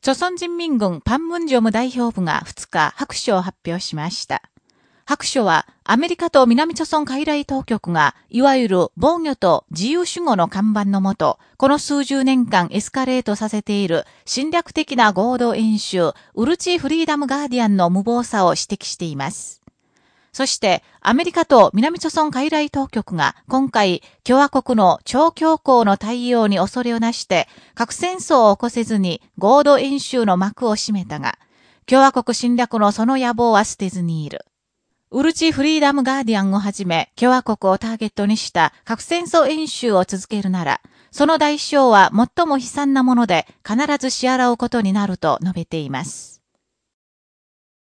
朝鮮人民軍パンムンジョム代表部が2日白書を発表しました。白書はアメリカと南朝鮮海来当局がいわゆる防御と自由主語の看板のもと、この数十年間エスカレートさせている侵略的な合同演習、ウルチフリーダムガーディアンの無謀さを指摘しています。そして、アメリカと南朝鮮海来当局が今回、共和国の超強硬の対応に恐れをなして、核戦争を起こせずに合同演習の幕を閉めたが、共和国侵略のその野望は捨てずにいる。ウルチフリーダムガーディアンをはじめ、共和国をターゲットにした核戦争演習を続けるなら、その代償は最も悲惨なもので必ず支払うことになると述べています。